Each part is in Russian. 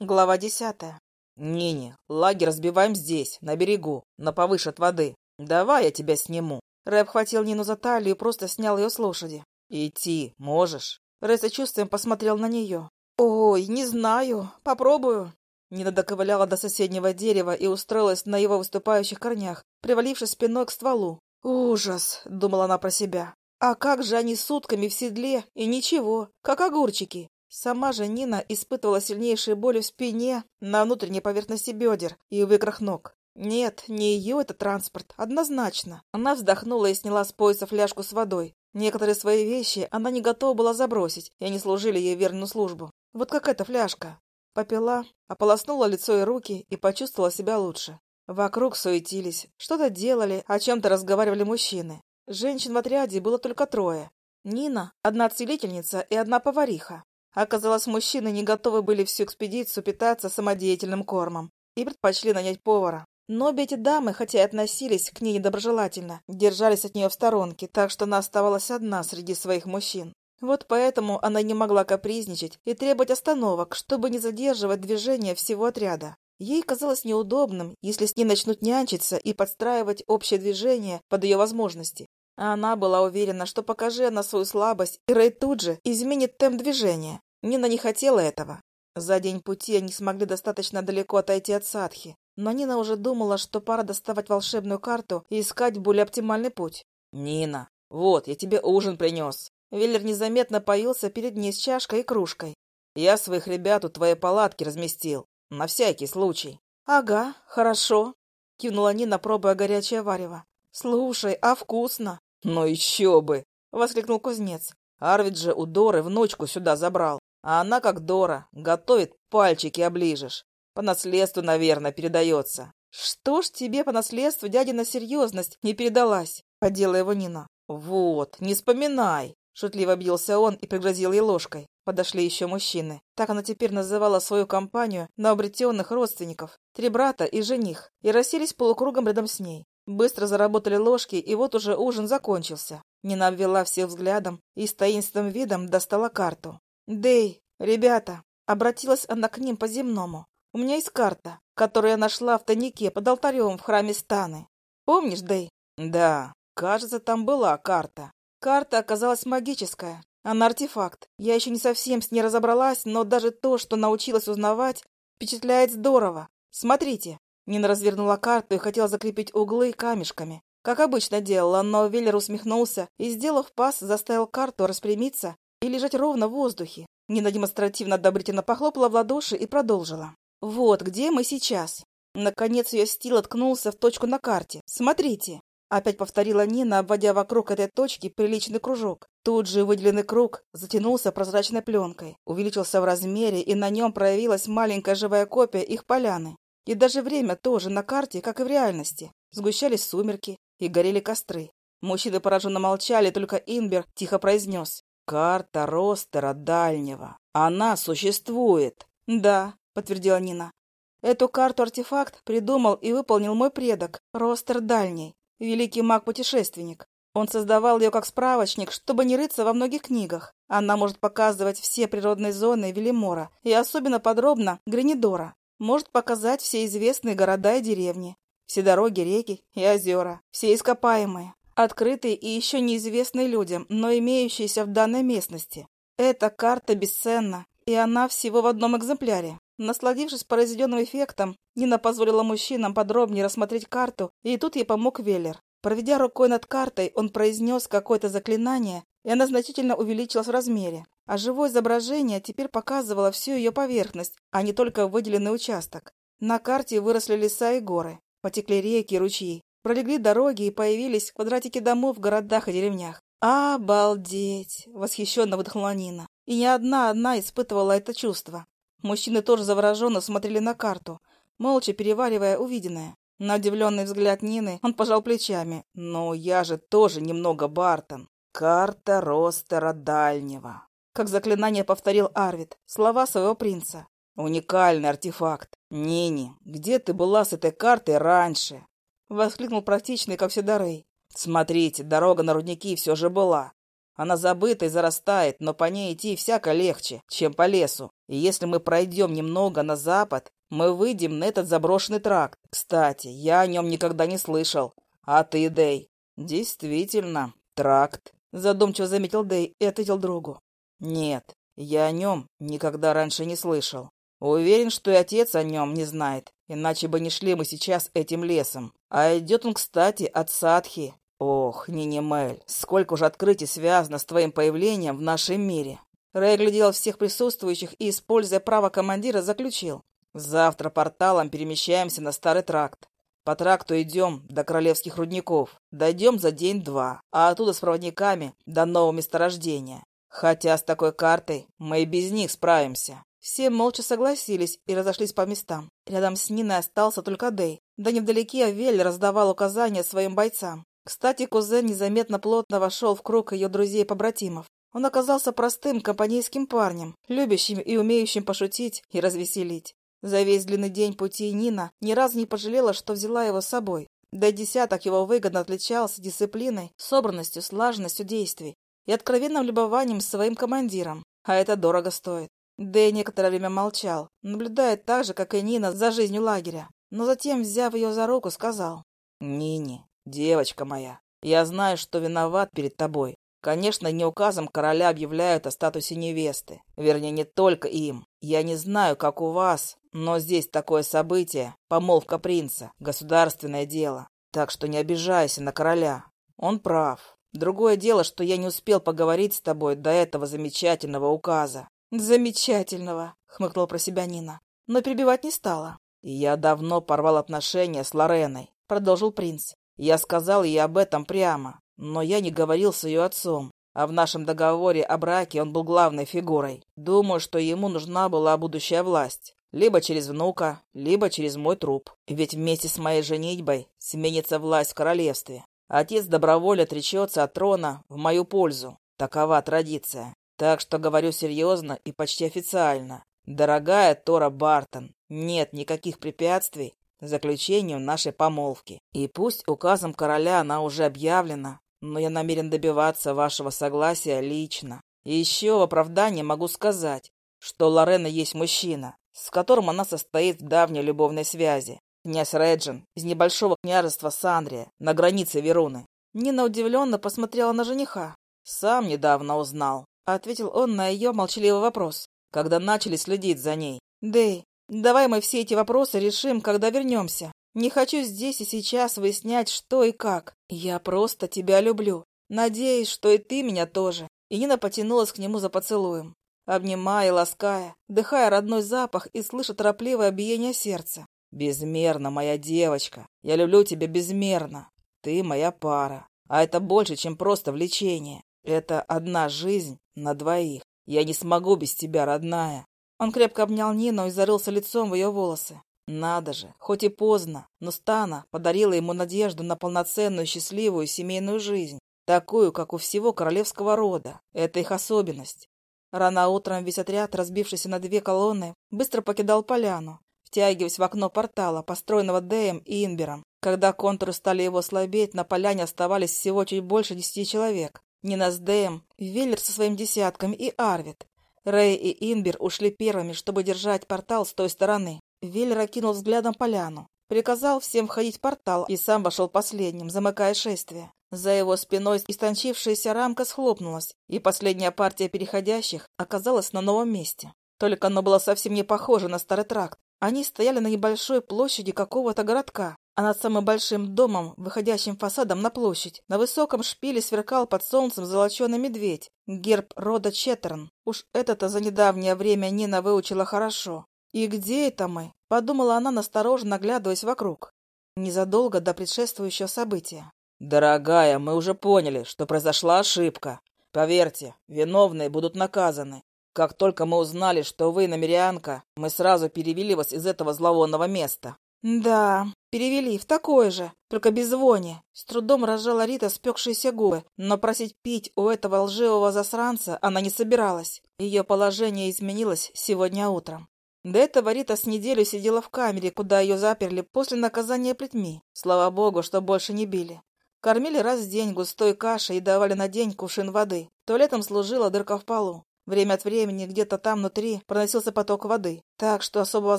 Глава десятая. «Не-не, лагерь разбиваем здесь, на берегу, на повыше от воды. Давай я тебя сниму». Рэп хватил Нину за талию и просто снял ее с лошади. «Идти можешь?» Рэй с чувствием посмотрел на нее. «Ой, не знаю. Попробую». Нина доковыляла до соседнего дерева и устроилась на его выступающих корнях, привалившись спиной к стволу. «Ужас!» — думала она про себя. «А как же они сутками в седле, и ничего, как огурчики!» Сама же Нина испытывала сильнейшие боли в спине, на внутренней поверхности бедер и в икрах ног. Нет, не ее это транспорт, однозначно. Она вздохнула и сняла с пояса фляжку с водой. Некоторые свои вещи она не готова была забросить, и они служили ей верную службу. Вот как эта фляжка. Попила, ополоснула лицо и руки и почувствовала себя лучше. Вокруг суетились, что-то делали, о чем-то разговаривали мужчины. Женщин в отряде было только трое. Нина, одна целительница и одна повариха. Оказалось, мужчины не готовы были всю экспедицию питаться самодеятельным кормом и предпочли нанять повара. Но обе эти дамы, хотя и относились к ней недоброжелательно, держались от нее в сторонке, так что она оставалась одна среди своих мужчин. Вот поэтому она не могла капризничать и требовать остановок, чтобы не задерживать движение всего отряда. Ей казалось неудобным, если с ней начнут нянчиться и подстраивать общее движение под ее возможности. А она была уверена, что покажи она свою слабость, и Рэй тут же изменит темп движения. Нина не хотела этого. За день пути они смогли достаточно далеко отойти от Садхи, но Нина уже думала, что пора доставать волшебную карту и искать более оптимальный путь. «Нина, вот, я тебе ужин принес». Веллер незаметно появился перед ней с чашкой и кружкой. «Я своих ребят у твоей палатки разместил, на всякий случай». «Ага, хорошо», — кивнула Нина, пробуя горячее варево. «Слушай, а вкусно?» «Ну еще бы!» — воскликнул кузнец. «Арвид же у Доры внучку сюда забрал. А она, как Дора, готовит, пальчики оближешь. По наследству, наверное, передается. Что ж тебе по наследству дядина серьезность не передалась? Подела его Нина. Вот, не вспоминай. Шутливо обиделся он и пригрозил ей ложкой. Подошли еще мужчины. Так она теперь называла свою компанию на обретенных родственников. Три брата и жених. И расселись полукругом рядом с ней. Быстро заработали ложки, и вот уже ужин закончился. Нина обвела всех взглядом и с таинственным видом достала карту. «Дэй, ребята!» — обратилась она к ним по-земному. «У меня есть карта, которую я нашла в тайнике под алтарем в храме Станы. Помнишь, Дэй?» «Да, кажется, там была карта». Карта оказалась магическая. Она артефакт. Я еще не совсем с ней разобралась, но даже то, что научилась узнавать, впечатляет здорово. Смотрите. Нина развернула карту и хотела закрепить углы камешками. Как обычно делала, но Веллер усмехнулся и, сделав пас, заставил карту распрямиться и лежать ровно в воздухе. Нина демонстративно одобрительно похлопала в ладоши и продолжила. «Вот где мы сейчас». Наконец ее стил откнулся в точку на карте. «Смотрите». Опять повторила Нина, обводя вокруг этой точки приличный кружок. Тут же выделенный круг затянулся прозрачной пленкой, увеличился в размере, и на нем проявилась маленькая живая копия их поляны. И даже время тоже на карте, как и в реальности. Сгущались сумерки и горели костры. Мужчины пораженно молчали, только Инбер тихо произнес. «Карта ростера дальнего. Она существует». «Да», — подтвердила Нина. «Эту карту-артефакт придумал и выполнил мой предок, ростер дальний, великий маг-путешественник. Он создавал ее как справочник, чтобы не рыться во многих книгах. Она может показывать все природные зоны Велимора и особенно подробно Гренидора. Может показать все известные города и деревни, все дороги, реки и озера, все ископаемые открытые и еще неизвестные людям, но имеющиеся в данной местности. Эта карта бесценна, и она всего в одном экземпляре. Насладившись произведенным эффектом, Нина позволила мужчинам подробнее рассмотреть карту, и тут ей помог Веллер. Проведя рукой над картой, он произнес какое-то заклинание, и она значительно увеличилась в размере. А живое изображение теперь показывало всю ее поверхность, а не только выделенный участок. На карте выросли леса и горы, потекли реки и ручьи. Пролегли дороги и появились квадратики домов в городах и деревнях. «Обалдеть!» — восхищенно выдохнула Нина. И не одна одна испытывала это чувство. Мужчины тоже завороженно смотрели на карту, молча переваривая увиденное. На удивленный взгляд Нины он пожал плечами. «Ну, я же тоже немного Бартон. Карта ростера дальнего». Как заклинание повторил Арвид слова своего принца. «Уникальный артефакт. Нини, где ты была с этой картой раньше?» — воскликнул практичный, как всегда, Рэй. «Смотрите, дорога на рудники все же была. Она забыта и зарастает, но по ней идти всяко легче, чем по лесу. И если мы пройдем немного на запад, мы выйдем на этот заброшенный тракт. Кстати, я о нем никогда не слышал. А ты, Дэй? Действительно, тракт. Задумчиво заметил Дэй и ответил другу. Нет, я о нем никогда раньше не слышал. Уверен, что и отец о нем не знает, иначе бы не шли мы сейчас этим лесом. А идет он, кстати, от Садхи. Ох, Нинимель, сколько уже открытий связано с твоим появлением в нашем мире. Рэй глядел всех присутствующих и, используя право командира, заключил. Завтра порталом перемещаемся на Старый тракт. По тракту идем до Королевских рудников. Дойдем за день-два, а оттуда с проводниками до нового месторождения. Хотя с такой картой мы и без них справимся. Все молча согласились и разошлись по местам. Рядом с Ниной остался только Дэй. Да невдалеке Вель раздавал указания своим бойцам. Кстати, кузен незаметно плотно вошел в круг ее друзей-побратимов. Он оказался простым компанейским парнем, любящим и умеющим пошутить и развеселить. За весь длинный день пути Нина ни разу не пожалела, что взяла его с собой. Да десяток его выгодно отличался дисциплиной, собранностью, слаженностью действий и откровенным любованием своим командиром, а это дорого стоит. Дэй некоторое время молчал, наблюдая так же, как и Нина, за жизнью лагеря. Но затем, взяв ее за руку, сказал. «Нини, девочка моя, я знаю, что виноват перед тобой. Конечно, не указом короля объявляют о статусе невесты. Вернее, не только им. Я не знаю, как у вас, но здесь такое событие, помолвка принца, государственное дело. Так что не обижайся на короля. Он прав. Другое дело, что я не успел поговорить с тобой до этого замечательного указа. «Замечательного!» — хмыкнула про себя Нина, но перебивать не стала. «И я давно порвал отношения с Лореной», — продолжил принц. «Я сказал ей об этом прямо, но я не говорил с ее отцом, а в нашем договоре о браке он был главной фигурой. Думаю, что ему нужна была будущая власть. Либо через внука, либо через мой труп. Ведь вместе с моей женитьбой сменится власть в королевстве. Отец добровольно отречется от трона в мою пользу. Такова традиция. Так что говорю серьезно и почти официально. Дорогая Тора Бартон, нет никаких препятствий заключению нашей помолвки. И пусть указом короля она уже объявлена, но я намерен добиваться вашего согласия лично. И еще в оправдании могу сказать, что Лорена есть мужчина, с которым она состоит в давней любовной связи. Князь Реджин из небольшого княжества Сандрия на границе Веруны. Нина удивленно посмотрела на жениха. Сам недавно узнал. — ответил он на ее молчаливый вопрос, когда начали следить за ней. «Дэй, давай мы все эти вопросы решим, когда вернемся. Не хочу здесь и сейчас выяснять, что и как. Я просто тебя люблю. Надеюсь, что и ты меня тоже». И Нина потянулась к нему за поцелуем, обнимая, лаская, дыхая родной запах и слыша торопливое биение сердца. «Безмерно, моя девочка. Я люблю тебя безмерно. Ты моя пара. А это больше, чем просто влечение. Это одна жизнь на двоих. Я не смогу без тебя, родная. Он крепко обнял Нину и зарылся лицом в ее волосы. Надо же, хоть и поздно, но Стана подарила ему надежду на полноценную счастливую семейную жизнь, такую, как у всего королевского рода. Это их особенность. Рано утром весь отряд, разбившийся на две колонны, быстро покидал поляну, втягиваясь в окно портала, построенного Дэем и Инбером. Когда контуры стали его слабеть, на поляне оставались всего чуть больше десяти человек. Нина с Дэем, Веллер со своим десятком и Арвид. Рэй и Инбер ушли первыми, чтобы держать портал с той стороны. Веллер окинул взглядом поляну. Приказал всем входить в портал и сам вошел последним, замыкая шествие. За его спиной истончившаяся рамка схлопнулась, и последняя партия переходящих оказалась на новом месте. Только оно было совсем не похоже на старый тракт. Они стояли на небольшой площади какого-то городка, а над самым большим домом, выходящим фасадом на площадь, на высоком шпиле сверкал под солнцем золоченый медведь, герб рода Четтерн. Уж это-то за недавнее время Нина выучила хорошо. «И где это мы?» — подумала она, настороженно оглядываясь вокруг. Незадолго до предшествующего события. «Дорогая, мы уже поняли, что произошла ошибка. Поверьте, виновные будут наказаны. Как только мы узнали, что вы намерянка, мы сразу перевели вас из этого зловонного места. «Да, перевели в такое же, только без вони». С трудом разжала Рита спекшиеся губы, но просить пить у этого лживого засранца она не собиралась. Ее положение изменилось сегодня утром. До этого Рита с неделю сидела в камере, куда ее заперли после наказания плетьми. Слава богу, что больше не били. Кормили раз в день густой кашей и давали на день кувшин воды. Туалетом служила дырка в полу. Время от времени где-то там внутри проносился поток воды, так что особого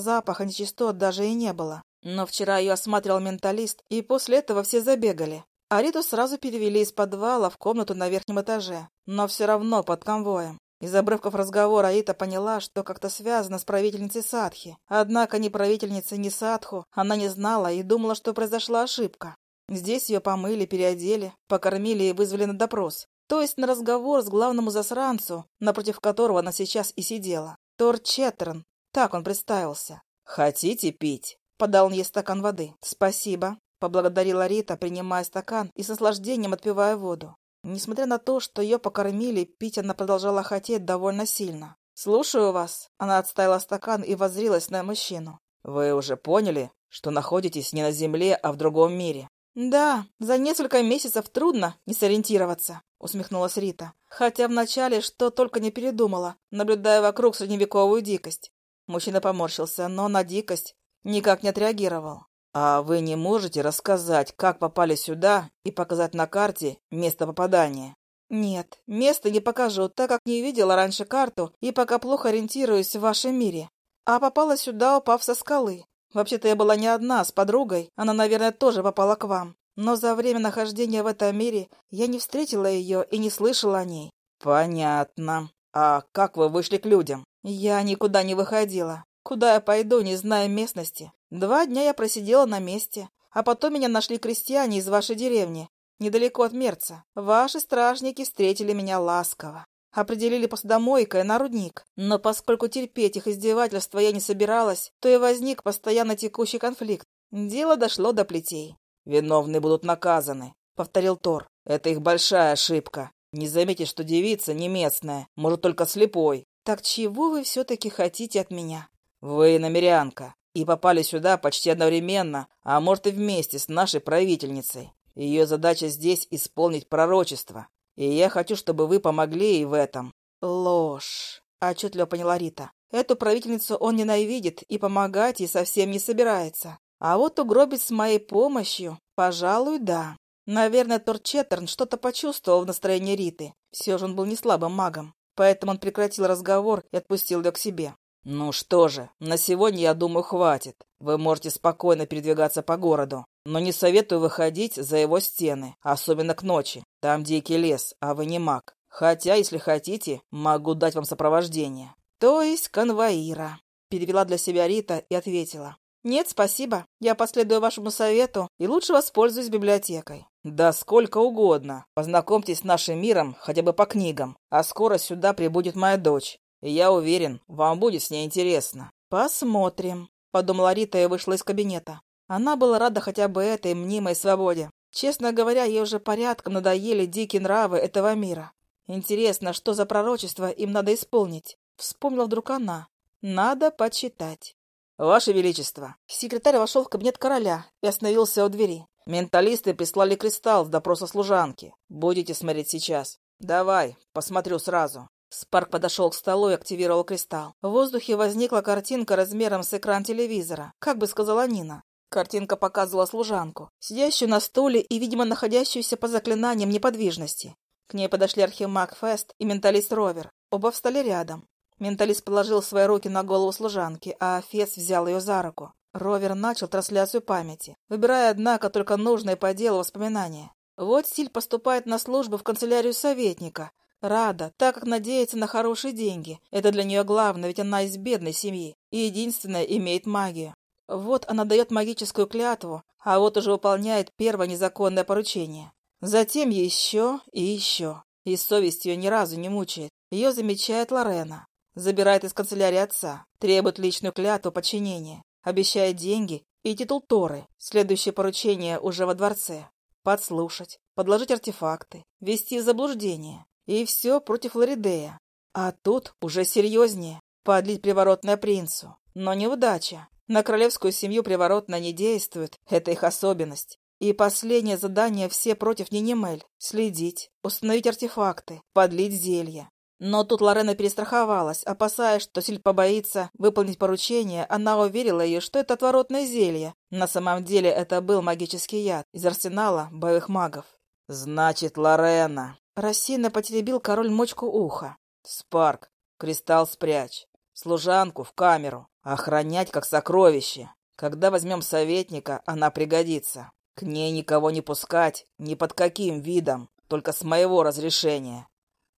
запаха нечистот даже и не было. Но вчера ее осматривал менталист, и после этого все забегали. А Риту сразу перевели из подвала в комнату на верхнем этаже, но все равно под конвоем. Из обрывков разговора Рита поняла, что как-то связано с правительницей Садхи. Однако ни правительницы, ни Садху она не знала и думала, что произошла ошибка. Здесь ее помыли, переодели, покормили и вызвали на допрос. То есть на разговор с главному засранцу, напротив которого она сейчас и сидела. Тор Четтерн, так он представился. «Хотите пить?» — подал ей стакан воды. «Спасибо», — поблагодарила Рита, принимая стакан и с наслаждением отпивая воду. Несмотря на то, что ее покормили, пить она продолжала хотеть довольно сильно. «Слушаю вас». Она отставила стакан и воззрилась на мужчину. «Вы уже поняли, что находитесь не на Земле, а в другом мире?» «Да, за несколько месяцев трудно не сориентироваться», — усмехнулась Рита. Хотя вначале что только не передумала, наблюдая вокруг средневековую дикость. Мужчина поморщился, но на дикость никак не отреагировал. «А вы не можете рассказать, как попали сюда и показать на карте место попадания?» «Нет, место не покажу, так как не видела раньше карту и пока плохо ориентируюсь в вашем мире. А попала сюда, упав со скалы. Вообще-то я была не одна, с подругой. Она, наверное, тоже попала к вам. Но за время нахождения в этом мире я не встретила ее и не слышала о ней. Понятно. А как вы вышли к людям? Я никуда не выходила. Куда я пойду, не зная местности? Два дня я просидела на месте. А потом меня нашли крестьяне из вашей деревни, недалеко от Мерца. Ваши стражники встретили меня ласково. Определили посудомойкой на рудник. Но поскольку терпеть их издевательства я не собиралась, то и возник постоянно текущий конфликт. Дело дошло до плетей. «Виновные будут наказаны», — повторил Тор. «Это их большая ошибка. Не заметить, что девица не местная, может, только слепой». «Так чего вы все-таки хотите от меня?» «Вы намерянка и попали сюда почти одновременно, а может и вместе с нашей правительницей. Ее задача здесь исполнить пророчество. И я хочу, чтобы вы помогли ей в этом». «Ложь», — отчетливо поняла Рита. «Эту правительницу он ненавидит и помогать ей совсем не собирается. А вот угробить с моей помощью, пожалуй, да. Наверное, Торчеттерн что-то почувствовал в настроении Риты. Все же он был не слабым магом. Поэтому он прекратил разговор и отпустил ее к себе. «Ну что же, на сегодня, я думаю, хватит. Вы можете спокойно передвигаться по городу. Но не советую выходить за его стены, особенно к ночи. Там дикий лес, а вы не маг. Хотя, если хотите, могу дать вам сопровождение». «То есть конвоира», — перевела для себя Рита и ответила. «Нет, спасибо. Я последую вашему совету и лучше воспользуюсь библиотекой». «Да сколько угодно. Познакомьтесь с нашим миром хотя бы по книгам. А скоро сюда прибудет моя дочь. И я уверен, вам будет с ней интересно». «Посмотрим», — подумала Рита и вышла из кабинета. Она была рада хотя бы этой мнимой свободе. Честно говоря, ей уже порядком надоели дикие нравы этого мира. Интересно, что за пророчество им надо исполнить? Вспомнила вдруг она. Надо почитать. «Ваше Величество!» Секретарь вошел в кабинет короля и остановился у двери. «Менталисты прислали кристалл с допроса служанки. Будете смотреть сейчас?» «Давай, посмотрю сразу». Спарк подошел к столу и активировал кристалл. В воздухе возникла картинка размером с экран телевизора, как бы сказала Нина. Картинка показывала служанку, сидящую на стуле и, видимо, находящуюся по заклинаниям неподвижности. К ней подошли архимаг Фест и менталист Ровер. Оба встали рядом. Менталист положил свои руки на голову служанки, а Фест взял ее за руку. Ровер начал трансляцию памяти, выбирая, однако, только нужные по делу воспоминания. Вот Стиль поступает на службу в канцелярию советника, Рада, так как надеется на хорошие деньги. Это для нее главное, ведь она из бедной семьи и единственная имеет магию. Вот она дает магическую клятву, а вот уже выполняет первое незаконное поручение. Затем еще и еще. И совесть ее ни разу не мучает. Ее замечает Лорена. Забирает из канцелярии отца. Требует личную клятву подчинения. Обещает деньги и титул Торы. Следующее поручение уже во дворце. Подслушать, подложить артефакты, ввести заблуждение. И все против Лоридея. А тут уже серьезнее. Подлить приворотное принцу. Но неудача. На королевскую семью приворотно не действует. Это их особенность. И последнее задание все против Нинемель. Следить, установить артефакты, подлить зелья. Но тут Лорена перестраховалась, опасаясь, что Силь побоится выполнить поручение, она уверила ее, что это отворотное зелье, На самом деле это был магический яд из арсенала боевых магов. «Значит, Лорена!» Рассеянно потеребил король мочку уха. «Спарк, кристалл спрячь. Служанку в камеру. Охранять как сокровище. Когда возьмем советника, она пригодится. К ней никого не пускать, ни под каким видом, только с моего разрешения.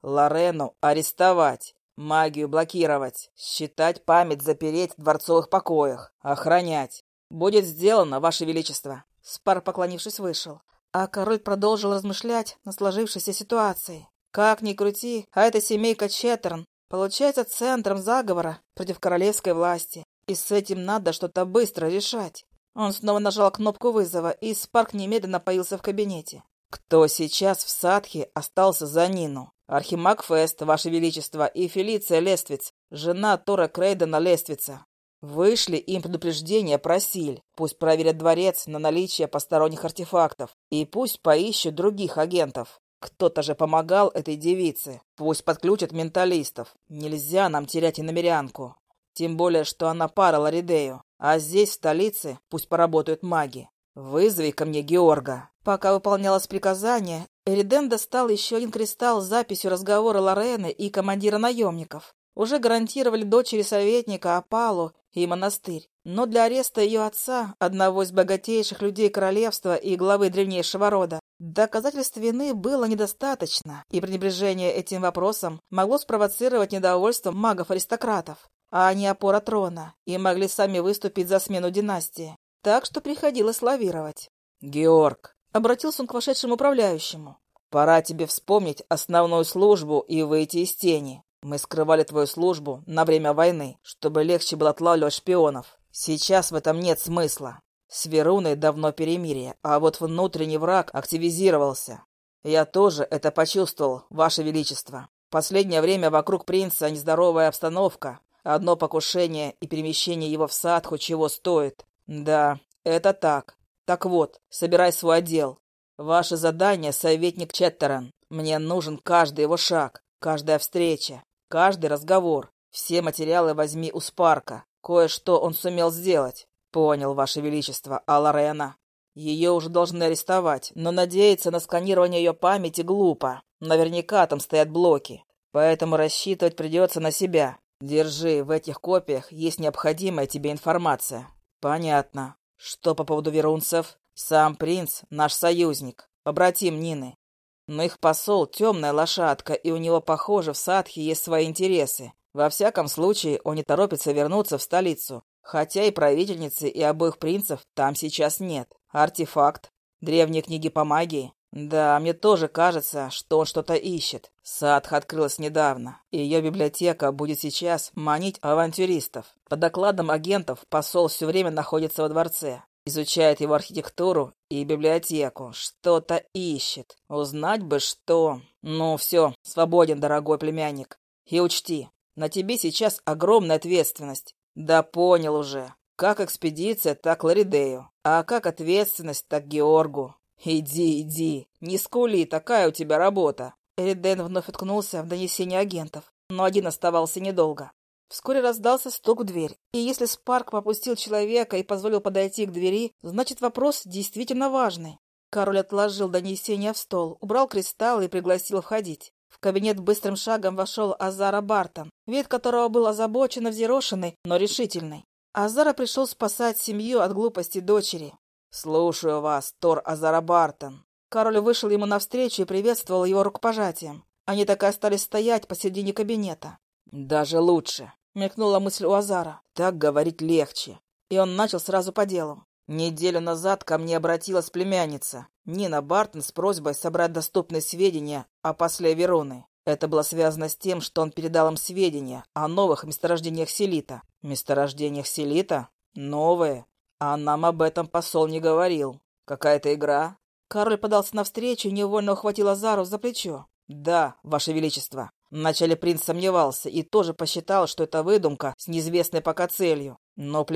Лорену арестовать, магию блокировать, считать память запереть в дворцовых покоях, охранять. Будет сделано, Ваше Величество. Спар, поклонившись, вышел. А король продолжил размышлять на сложившейся ситуации. Как ни крути, а эта семейка Четтерн получается центром заговора против королевской власти. И с этим надо что-то быстро решать. Он снова нажал кнопку вызова, и Спарк немедленно появился в кабинете. «Кто сейчас в Садхе остался за Нину? Архимаг Фест, Ваше Величество, и Фелиция Лествиц, жена Тора Крейдена Лествица. Вышли им предупреждение про Силь. Пусть проверят дворец на наличие посторонних артефактов. И пусть поищут других агентов. Кто-то же помогал этой девице. Пусть подключат менталистов. Нельзя нам терять и намерянку. Тем более, что она пара Ларидею. А здесь, в столице, пусть поработают маги. Вызови ко мне Георга. Пока выполнялось приказание, Эриден достал еще один кристалл с записью разговора Лорены и командира наемников. Уже гарантировали дочери советника Апалу и монастырь. Но для ареста ее отца, одного из богатейших людей королевства и главы древнейшего рода, доказательств вины было недостаточно, и пренебрежение этим вопросом могло спровоцировать недовольство магов-аристократов, а не опора трона, и могли сами выступить за смену династии. Так что приходилось лавировать. «Георг», — обратился он к вошедшему управляющему, — «пора тебе вспомнить основную службу и выйти из тени. Мы скрывали твою службу на время войны, чтобы легче было отлавливать шпионов. Сейчас в этом нет смысла. С Веруной давно перемирие, а вот внутренний враг активизировался. Я тоже это почувствовал, Ваше Величество. Последнее время вокруг принца нездоровая обстановка. Одно покушение и перемещение его в Садху чего стоит. Да, это так. Так вот, собирай свой отдел. Ваше задание, советник Четтеран. Мне нужен каждый его шаг, каждая встреча, Каждый разговор. Все материалы возьми у Спарка. Кое-что он сумел сделать. Понял, Ваше Величество, а? Ее уже должны арестовать, но надеяться на сканирование ее памяти глупо. Наверняка там стоят блоки. Поэтому рассчитывать придется на себя. Держи, в этих копиях есть необходимая тебе информация. Понятно. Что по поводу верунцев? Сам принц — наш союзник, побратим Нины. Но их посол — темная лошадка, и у него, похоже, в Садхе есть свои интересы. Во всяком случае, он не торопится вернуться в столицу. Хотя и правительницы, и обоих принцев там сейчас нет. Артефакт. Древние книги по магии. Да, мне тоже кажется, что он что-то ищет. Садха открылась недавно, и ее библиотека будет сейчас манить авантюристов. По докладам агентов, посол все время находится во дворце. Изучает его архитектуру и библиотеку. Что-то ищет. Узнать бы что. Ну, все, свободен, дорогой племянник. И учти, на тебе сейчас огромная ответственность. Да понял уже. Как экспедиция, так Ларидею. А как ответственность, так Георгу. Иди, иди. Не скули, такая у тебя работа. Эриден вновь уткнулся в донесение агентов, но один оставался недолго. Вскоре раздался стук в дверь, и если Спарк попустил человека и позволил подойти к двери, значит вопрос действительно важный. Король отложил донесение в стол, убрал кристалл и пригласил входить. В кабинет быстрым шагом вошел Азара Бартон, вид которого был озабоченно взъерошенный, но решительный. Азара пришел спасать семью от глупости дочери. «Слушаю вас, Тор Азара Бартон». Король вышел ему навстречу и приветствовал его рукопожатием. Они так и остались стоять посередине кабинета. «Даже лучше. — мелькнула мысль у Азара. «Так говорить легче». И он начал сразу по делу. Неделю назад ко мне обратилась племянница, Нина Бартон, с просьбой собрать доступные сведения о после Вероны. Это было связано с тем, что он передал им сведения о новых месторождениях селита. Месторождениях селита? Новые? А нам об этом посол не говорил. Какая-то игра? Король подался навстречу и невольно ухватил Азару за плечо. «Да, Ваше Величество». Вначале принц сомневался и тоже посчитал, что это выдумка с неизвестной пока целью. Но у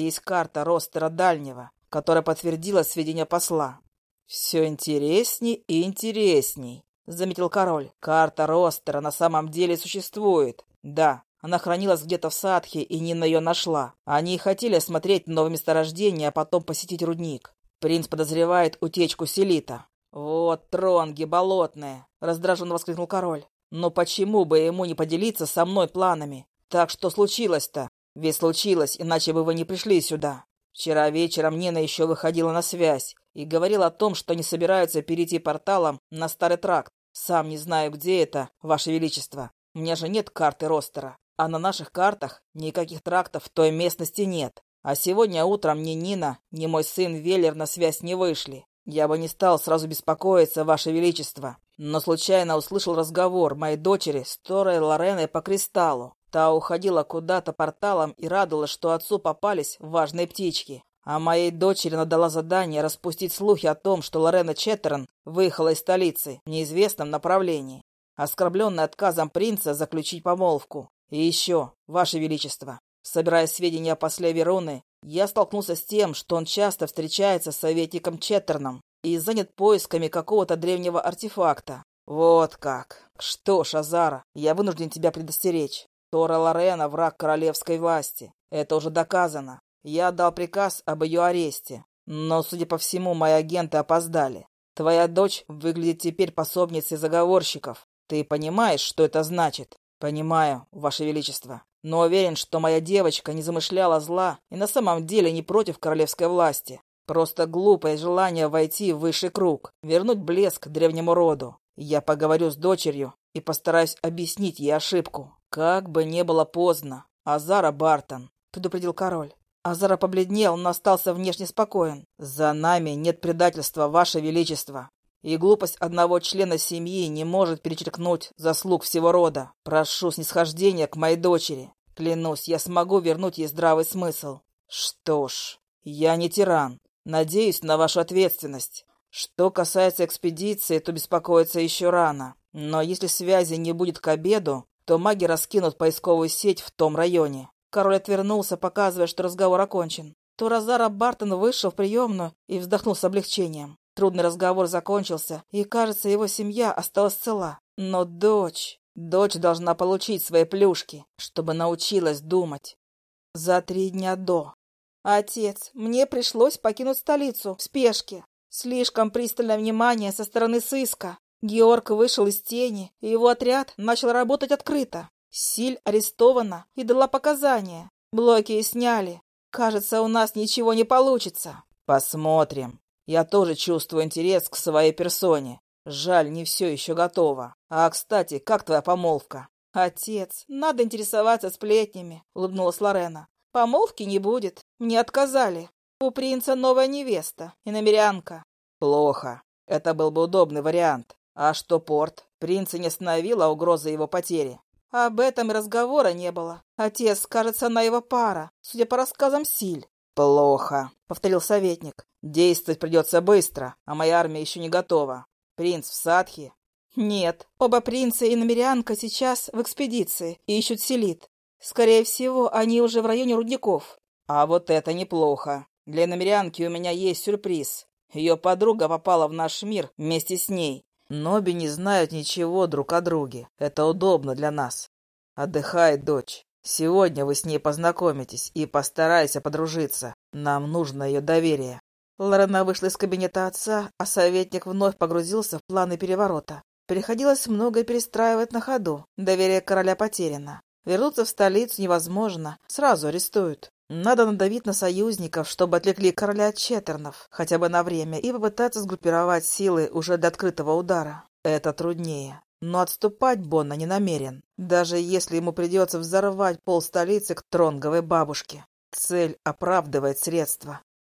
есть карта ростера дальнего, которая подтвердила сведения посла. «Все интересней и интересней», — заметил король. «Карта ростера на самом деле существует. Да, Она хранилась где-то в Садхе, и Нина ее нашла. Они хотели осмотреть новое месторождение, а потом посетить рудник. Принц подозревает утечку селита. «Вот тронги болотные!» — раздраженно воскликнул король. «Но почему бы ему не поделиться со мной планами? Так что случилось-то? Ведь случилось, иначе бы вы не пришли сюда. Вчера вечером Нина еще выходила на связь и говорила о том, что не собираются перейти порталом на Старый Тракт. Сам не знаю, где это, Ваше Величество. У меня же нет карты ростера. А на наших картах никаких трактов в той местности нет. А сегодня утром ни Нина, ни мой сын Веллер на связь не вышли. Я бы не стал сразу беспокоиться, Ваше Величество. Но случайно услышал разговор моей дочери с Торой Лореной по кристаллу. Та уходила куда-то порталом и радовалась, что отцу попались важные птички. А моей дочери надала задание распустить слухи о том, что Лорена Четтерн выехала из столицы в неизвестном направлении, оскорбленная отказом принца заключить помолвку. И еще, Ваше Величество, собирая сведения о после Вероны, я столкнулся с тем, что он часто встречается с советником Четтерном и занят поисками какого-то древнего артефакта. Вот как. Что ж, Азара, я вынужден тебя предостеречь. Тора Лорена — враг королевской власти. Это уже доказано. Я дал приказ об ее аресте. Но, судя по всему, мои агенты опоздали. Твоя дочь выглядит теперь пособницей заговорщиков. Ты понимаешь, что это значит? Понимаю, Ваше Величество. Но уверен, что моя девочка не замышляла зла и на самом деле не против королевской власти. Просто глупое желание войти в высший круг, вернуть блеск древнему роду. Я поговорю с дочерью и постараюсь объяснить ей ошибку. Как бы не было поздно. Азара Бартон, предупредил король. Азара побледнел, но остался внешне спокоен. «За нами нет предательства, Ваше Величество, и глупость одного члена семьи не может перечеркнуть заслуг всего рода. Прошу снисхождения к моей дочери. Клянусь, я смогу вернуть ей здравый смысл. Что ж, я не тиран. Надеюсь на вашу ответственность. Что касается экспедиции, то беспокоиться еще рано. Но если связи не будет к обеду, то маги раскинут поисковую сеть в том районе. Король отвернулся, показывая, что разговор окончен. Туразара Бартон вышел в приемную и вздохнул с облегчением. Трудный разговор закончился, и, кажется, его семья осталась цела. Но дочь... Дочь должна получить свои плюшки, чтобы научилась думать. За три дня до. Отец, мне пришлось покинуть столицу в спешке. Слишком пристальное внимание со стороны сыска. Георг вышел из тени, и его отряд начал работать открыто. Силь арестована и дала показания. Блоки сняли. Кажется, у нас ничего не получится. Посмотрим. Я тоже чувствую интерес к своей персоне. Жаль, не все еще готово. А, кстати, как твоя помолвка? Отец, надо интересоваться сплетнями, улыбнулась Лорена. Помолвки не будет. Мне отказали. У принца новая невеста и намерянка. Плохо. Это был бы удобный вариант. А что порт? Принца не остановила угроза его потери. Об этом и разговора не было. Отец, кажется, она его пара, судя по рассказам Силь. «Плохо», — повторил советник. «Действовать придется быстро, а моя армия еще не готова. Принц в Садхе?» «Нет, оба принца и намерянка сейчас в экспедиции и ищут Селит. Скорее всего, они уже в районе рудников». «А вот это неплохо. Для намерянки у меня есть сюрприз. Ее подруга попала в наш мир вместе с ней. Ноби не знают ничего друг о друге. Это удобно для нас. Отдыхай, дочь. Сегодня вы с ней познакомитесь и постарайся подружиться. Нам нужно ее доверие. Лорена вышла из кабинета отца, а советник вновь погрузился в планы переворота. Приходилось многое перестраивать на ходу. Доверие короля потеряно. Вернуться в столицу невозможно. Сразу арестуют. Надо надавить на союзников, чтобы отвлекли короля от Четтернов, хотя бы на время, и попытаться сгруппировать силы уже для открытого удара. Это труднее. Но отступать Бонна не намерен, даже если ему придется взорвать пол столицы к тронговой бабушке. Цель оправдывает средства.